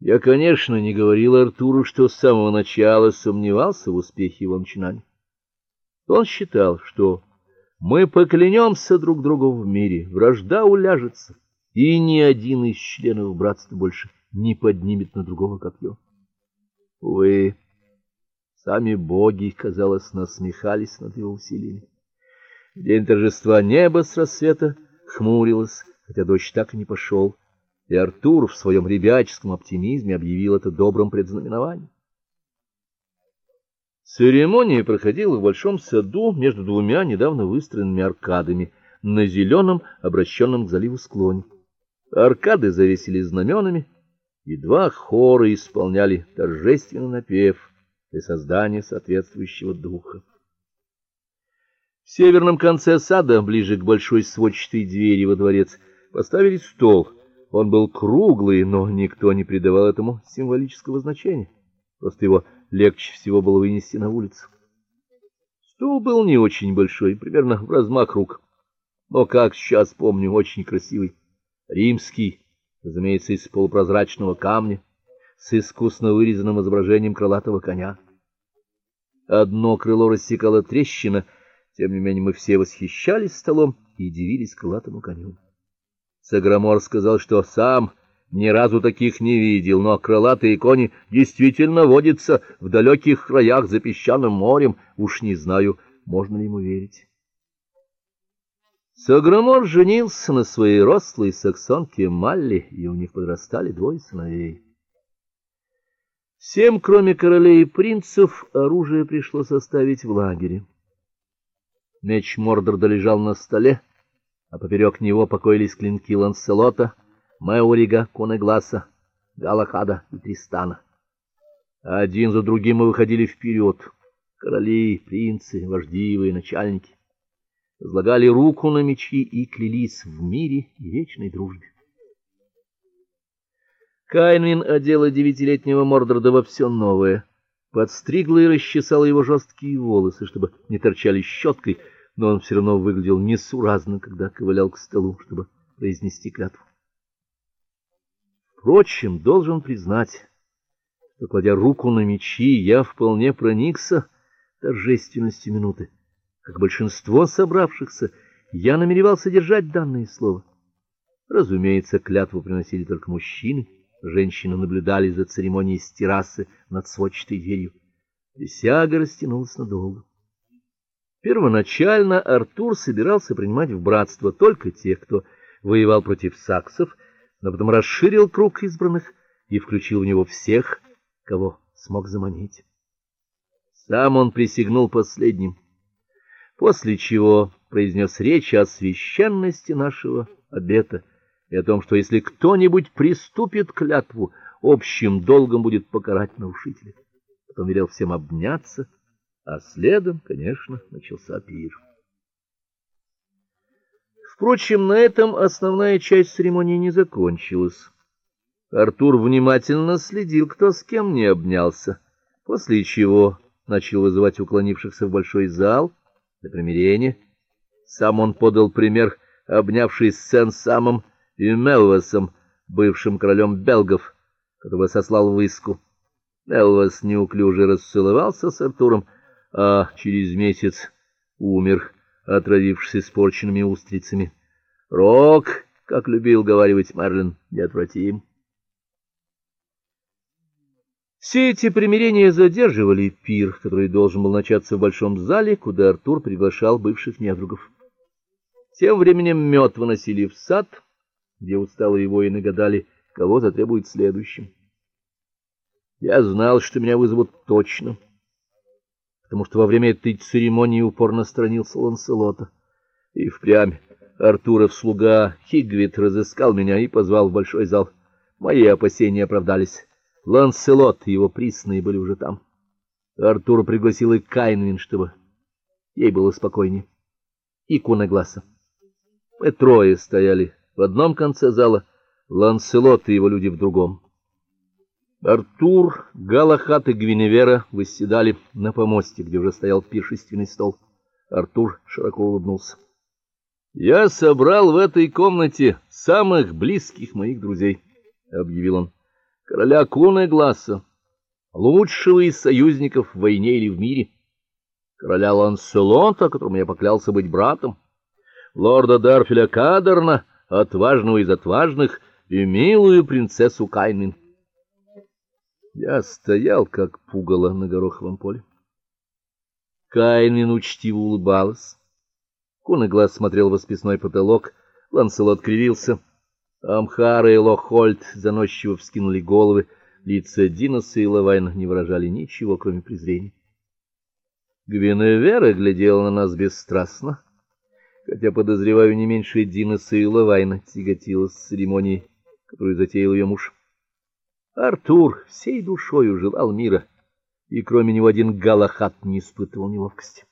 Я, конечно, не говорил Артуру, что с самого начала сомневался в успехе его начинаний. Он считал, что мы поклянемся друг другу в мире, вражда уляжется, и ни один из членов братства больше не поднимет на другого копье. Увы, сами боги, казалось, насмехались над его усилиями. В день торжества небо с рассвета хмурилось, хотя дождь так и не пошел, и Артур в своем ребяческом оптимизме объявил это добрым предзнаменованием. Церемония проходила в большом саду между двумя недавно выстроенными аркадами на зеленом, обращенном к заливу склоне. Аркады завесили знаменами, и два хора исполняли торжественный напев для создания соответствующего духа. В северном конце сада, ближе к большой сводчатой двери во дворец, поставили стол. Он был круглый, но никто не придавал этому символического значения. Просто его легче всего было вынести на улицу. Стул был не очень большой, примерно в размах рук, но, как сейчас помню, очень красивый. Римский, разумеется, из полупрозрачного камня, с искусно вырезанным изображением крылатого коня. Одно крыло рассекала трещина — тем не менее мы все восхищались столом и дивились крылатому коню. Саграмор сказал, что сам ни разу таких не видел, но крылатые кони действительно водятся в далеких краях за песчаным морем. Уж не знаю, можно ли ему верить. Саграмор женился на своей рослой саксонке Малли, и у них подрастали двое сыновей. Всем, кроме королей и принцев, оружие пришлось оставить в лагере. Меч Мордорда лежал на столе, а поперек него покоились клинки Ланселота, Меурига, Конегласа, Галахада и Тристана. Один за другим мы выходили вперед. Короли, принцы, вождивые начальники возлагали руку на мечи и клялись в мире и вечной дружбе. Кайнвин одела девятилетнего Мордорда во все новое — подстригла и расчесала его жесткие волосы, чтобы не торчали щеткой, но он все равно выглядел несуразно, когда ковылял к столу, чтобы произнести клятву. Впрочем, должен признать, что, кладя руку на мечи, я вполне проникся торжественностью минуты. Как большинство собравшихся, я намеревался держать данное слово. Разумеется, клятву приносили только мужчины. Женщины наблюдали за церемонией с террасы над сводчатой дверью. Присяга растянулась надолго. Первоначально Артур собирался принимать в братство только тех, кто воевал против саксов, но потом расширил круг избранных и включил в него всех, кого смог заманить. Сам он присягнул последним, после чего произнес речь о священности нашего обета — и о том, что если кто-нибудь приступит к клятву, общим долгом будет покарать нарушителя. Потом велел всем обняться, а следом, конечно, начался пир. Впрочем, на этом основная часть церемонии не закончилась. Артур внимательно следил, кто с кем не обнялся, после чего начал вызывать уклонившихся в большой зал для примирения. Сам он подал пример, обнявшись с Сен-Самом, и Мелвасом, бывшим королем белгов, которого сослал в Иску. Мелвас неуклюже расцеловался с Артуром, а через месяц умер, отравившись испорченными устрицами. Рок, как любил говаривать Мерлин, неотвратим. Все эти примирения задерживали пир, который должен был начаться в большом зале, куда Артур приглашал бывших недругов. Тем временем мед выносили в сад — где усталые воины гадали, кого затребуют следующим. Я знал, что меня вызовут точно, потому что во время этой церемонии упорно сторонился Ланселота. И впрямь Артуров слуга Хигвит разыскал меня и позвал в большой зал. Мои опасения оправдались. Ланселот и его присные были уже там. Артур пригласил и Кайнвин, чтобы ей было спокойнее. И Кунагласа. Мы трое стояли в одном конце зала, Ланселот и его люди в другом. Артур, Галахат и Гвиневера восседали на помосте, где уже стоял пиршественный стол. Артур широко улыбнулся. Я собрал в этой комнате самых близких моих друзей, объявил он. короля Куны-Гласса, лучшего из союзников в войне или в мире, короля Ланселота, которому я поклялся быть братом, лорда Дарфеля Кадерна, отважного из отважных, и милую принцессу Кайнин. Я стоял, как пугало на гороховом поле. Кайнин учтиво улыбалась. Куный глаз смотрел в восписной потолок, Ланселот кривился. Амхара и Лохольд заносчиво вскинули головы, лица Диноса и Лавайна не выражали ничего, кроме презрения. Гвиневера глядела на нас бесстрастно, хотя, подозреваю, не меньше Диноса и Лавайна тяготилась с церемонией, которую затеял ее муж. Артур всей душою желал мира, и кроме него один Галахат не испытывал неловкости.